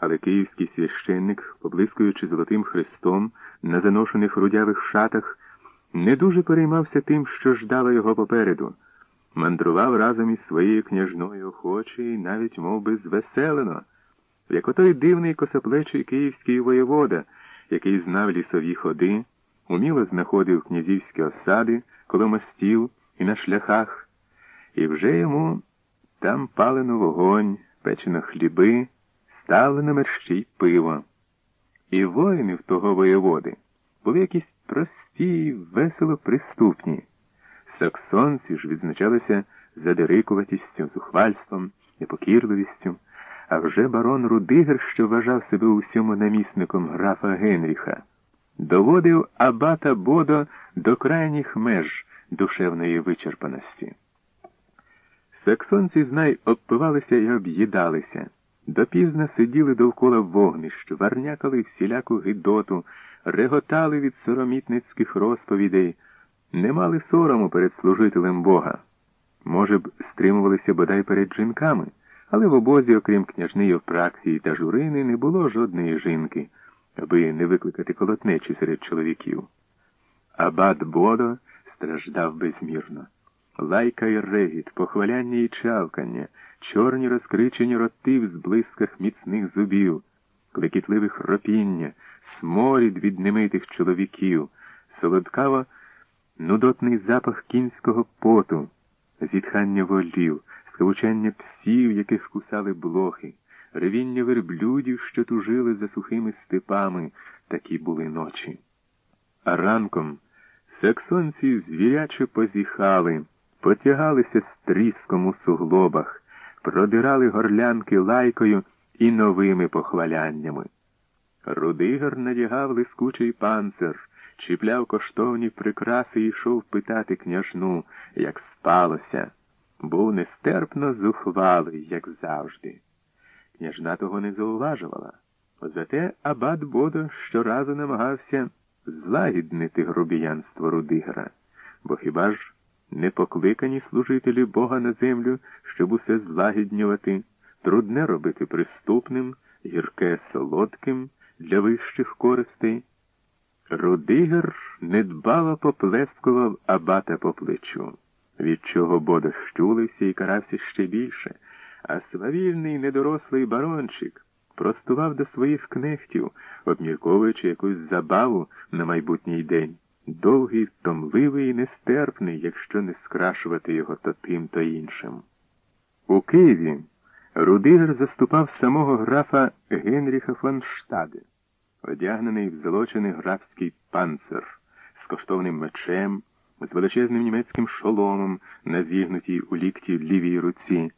але київський священник, поблискуючи золотим хрестом на заношених рудявих шатах, не дуже переймався тим, що ждало його попереду. Мандрував разом із своєю княжною охоче і навіть мов би, звеселено, як отой дивний косоплечий київський воєвода, який знав лісові ходи, уміло знаходив князівські осади коло мостів і на шляхах, і вже йому там палено вогонь, печено хліби, ставлено мерщій пиво. І воїни в того воєводи були якісь прості, й весело приступні. Саксонці ж відзначалися задирикуватістю, зухвальством, непокірливістю, а вже барон Рудигер, що вважав себе усьому намісником графа Генріха, доводив абата Бодо до крайніх меж душевної вичерпаності. Саксонці знай обпивалися і об'їдалися, допізно сиділи довкола вогнищ, варнякали всіляку гидоту, реготали від соромітницьких розповідей, не мали сорому перед служителем Бога. Може б, стримувалися бодай перед жінками, але в обозі, окрім княжни Євпраксії та журини, не було жодної жінки, аби не викликати колотнечі серед чоловіків. Абат Бодо страждав безмірно. Лайка й регіт, похваляння і чавкання, чорні розкричені роти в зблисках міцних зубів, клекітливе хропіння, сморід від немитих чоловіків, солодкаво нудотний запах кінського поту, зітхання волів, скавучання псів, яких кусали блохи, ревіння верблюдів, що тужили за сухими степами, такі були ночі. А ранком саксонці звіряче позіхали, потягалися з тріском у суглобах, продирали горлянки лайкою і новими похваляннями. Рудигар надягав лискучий панцир, чіпляв коштовні прикраси і йшов питати княжну, як спалося. Був нестерпно зухвалий, як завжди. Княжна того не зауважувала. Зате Абат Бодо щоразу намагався злагіднити грубіянство Рудигера, бо хіба ж не покликані служителі Бога на землю, щоб усе злагіднювати, трудне робити приступним, гірке солодким для вищих користей. Рудигер недбало поплескував абата по плечу, від чого Бодо щулився і карався ще більше, а свавільний недорослий барончик простував до своїх кнехтів, обмірковуючи якусь забаву на майбутній день. Довгий, втомливий і нестерпний, якщо не скрашувати його то тим, то іншим. У Києві Рудигер заступав самого графа Генріха фон Штаде, одягнений в золочений графський панцир з коштовним мечем, з величезним німецьким шоломом, на зігнутій у лікті лівій руці.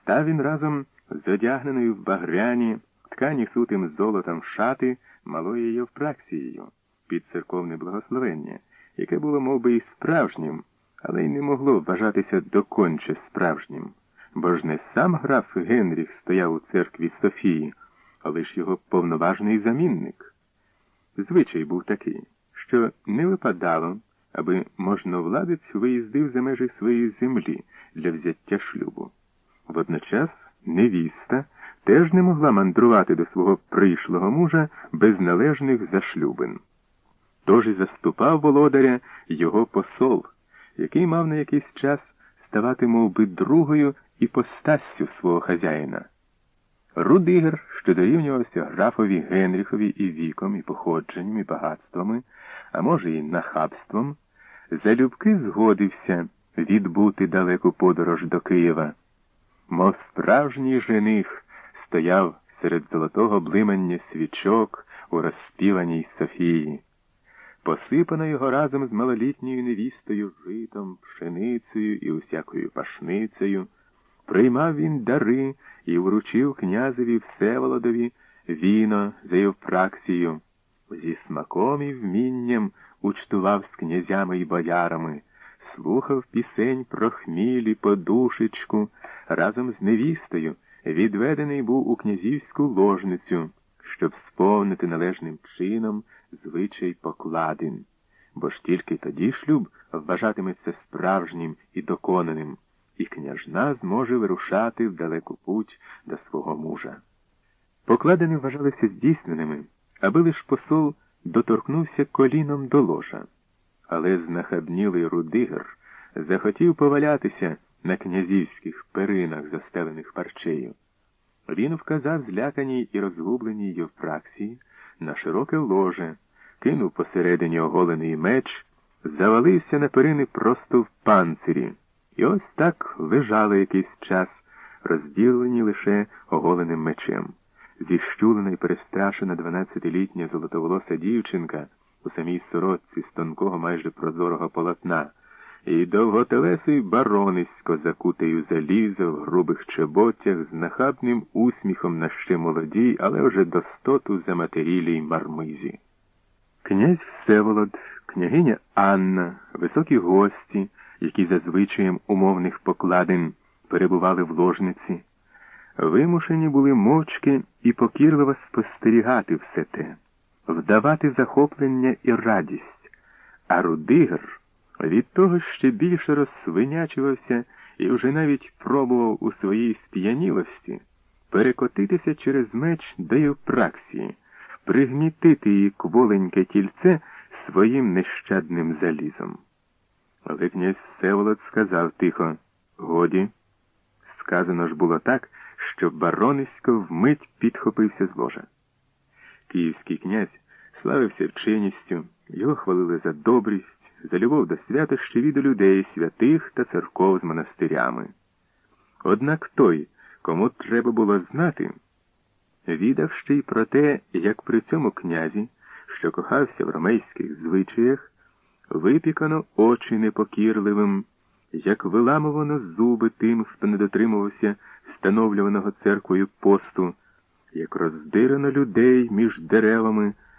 Став він разом з одягненою в багряні, ткані сутим золотом шати малою Євпраксією під церковне благословення, яке було мов би, і справжнім, але й не могло вважатися доконче справжнім, бо ж не сам граф Генріх стояв у церкві Софії, а лиш його повноважний замінник. Звичай був такий, що не випадало, аби можновладець виїздив за межі своєї землі для взяття шлюбу. Водночас невіста теж не могла мандрувати до свого прийшлого мужа без належних зашлюбин. Тож і заступав володаря його посол, який мав на якийсь час ставати мов би, другою іпостассю свого хазяїна. Рудигер, що дорівнювався графові Генріхові і віком, і походженням, і багатствами, а може, і нахабством, залюбки згодився відбути далеку подорож до Києва. Мов справжній жених стояв серед золотого блимання свічок у розспіваній Софії. Посипано його разом з малолітньою невістою житом, пшеницею і усякою пашницею, приймав він дари і вручив князеві Всеволодові віно за Євпраксію, зі смаком і вмінням учтував з князями й боярами, слухав пісень про хмілі, подушечку, разом з невістою відведений був у князівську ложницю, щоб сповнити належним чином звичай покладин, бо ж тільки тоді шлюб вважатиметься справжнім і доконаним, і княжна зможе вирушати в далеку путь до свого мужа. Покладені вважалися здійсненими, аби лиш посол доторкнувся коліном до ложа. Але знахабнілий Рудигер захотів повалятися на князівських перинах, застелених парчею. Він вказав зляканій і розгубленій Євпраксії на широке ложе, кинув посередині оголений меч, завалився на перини просто в панцирі, і ось так лежали якийсь час, розділені лише оголеним мечем. Зіщулена й перестрашена дванадцятилітня золотоволоса дівчинка у самій сорочці з тонкого майже прозорого полотна, і довготелесий баронисько, закутий у залізо в грубих чеботях, з нахабним усміхом на ще молодій, але вже достоту заматерілій мармизі. Князь Всеволод, княгиня Анна, високі гості, які за звичаєм умовних покладин перебували в ложниці, вимушені були мовчки і покірливо спостерігати все те, вдавати захоплення і радість, а Рудигер від того ще більше розсвинячувався і вже навіть пробував у своїй сп'янілості перекотитися через меч до Євпраксії, пригнітити її кволеньке тільце своїм нещадним залізом. Але князь Всеволод сказав тихо годі. Сказано ж було так, що баронисько вмить підхопився з ложа. Київський князь славився вченістю, його хвалили за добрість, за любов до святощів і до людей, святих та церков з монастирями. Однак той, кому треба було знати, відав ще й про те, як при цьому князі, що кохався в ромейських звичаях, випікано очі непокірливим, як виламувано зуби тим, хто не дотримувався встановлюваного церквою посту, як роздирано людей між деревами.